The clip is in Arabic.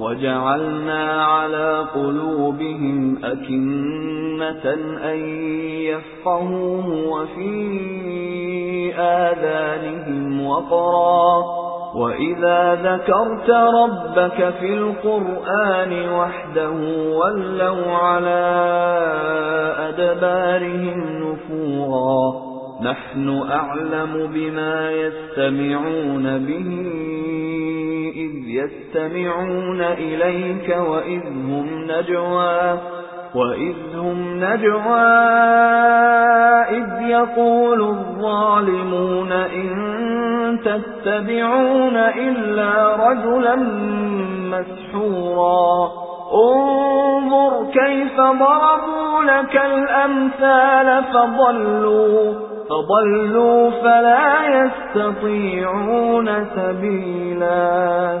وَجَعَلْنَا عَلَى قُلُوبِهِمْ أَكِنَّةً أَن يَفْقَهُوهُ وَفِي آذَانِهِمْ وَقْرًا. وَإِذَا ذَكَرْتَ رَبَّكَ فِي الْقُرْآنِ وَحْدَهُ وَلَّوْا عَلَى أَدْبَارِهِمْ نُفُورًا. نَحْنُ أَعْلَمُ بِمَا يَسْتَمِعُونَ بِهِ. يَسْتَمِعُونَ إِلَيْكَ وَإِذْ هُمْ نَجْوَى وَإِذْ هُمْ نَجْوَى إِذْ يَقُولُ الظَّالِمُونَ إِن تَتَّبِعُونَ إِلَّا رَجُلًا مَّسْحُورًا. انظُرْ كَيْفَ ضَرَبُوا لَكَ الْأَمْثَالَ فَضَلُّوا فَضَلُّوا فَلَا يَسْتَطِيعُونَ سَبِيلًا.